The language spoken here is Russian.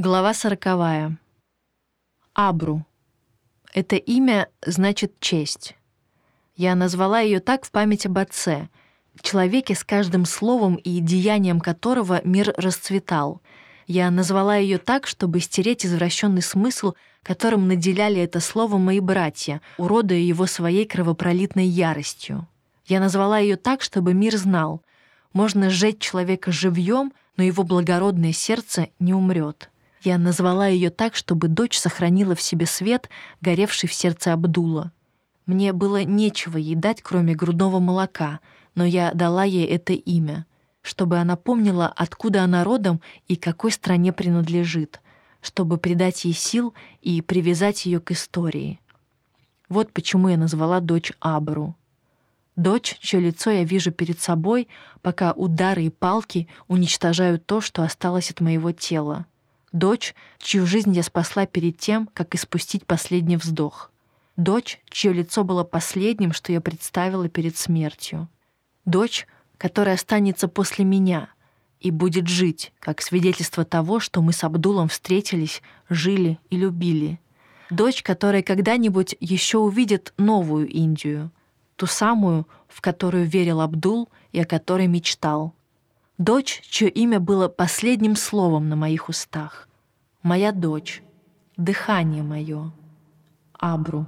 Глава сороковая. Абру. Это имя значит «честь». Я назвала ее так в память об отце, человеке с каждым словом и деянием которого мир расцветал. Я назвала ее так, чтобы стереть извращенный смысл, которым наделяли это слово мои братья, уродуя его своей кровопролитной яростью. Я назвала ее так, чтобы мир знал. Можно сжечь человека живьем, но его благородное сердце не умрет. Я назвала ее так, чтобы дочь сохранила в себе свет, горевший в сердце Абдула. Мне было нечего ей дать, кроме грудного молока, но я дала ей это имя, чтобы она помнила, откуда она родом и какой стране принадлежит, чтобы придать ей сил и привязать ее к истории. Вот почему я назвала дочь Абру. Дочь, чье лицо я вижу перед собой, пока удары и палки уничтожают то, что осталось от моего тела. Дочь, чью жизнь я спасла перед тем, как испустить последний вздох. Дочь, чье лицо было последним, что я представила перед смертью. Дочь, которая останется после меня и будет жить, как свидетельство того, что мы с Абдулом встретились, жили и любили. Дочь, которая когда-нибудь еще увидит новую Индию — ту самую, в которую верил Абдул и о которой мечтал. Дочь, чье имя было последним словом на моих устах. Моя дочь, дыхание мое, Абру.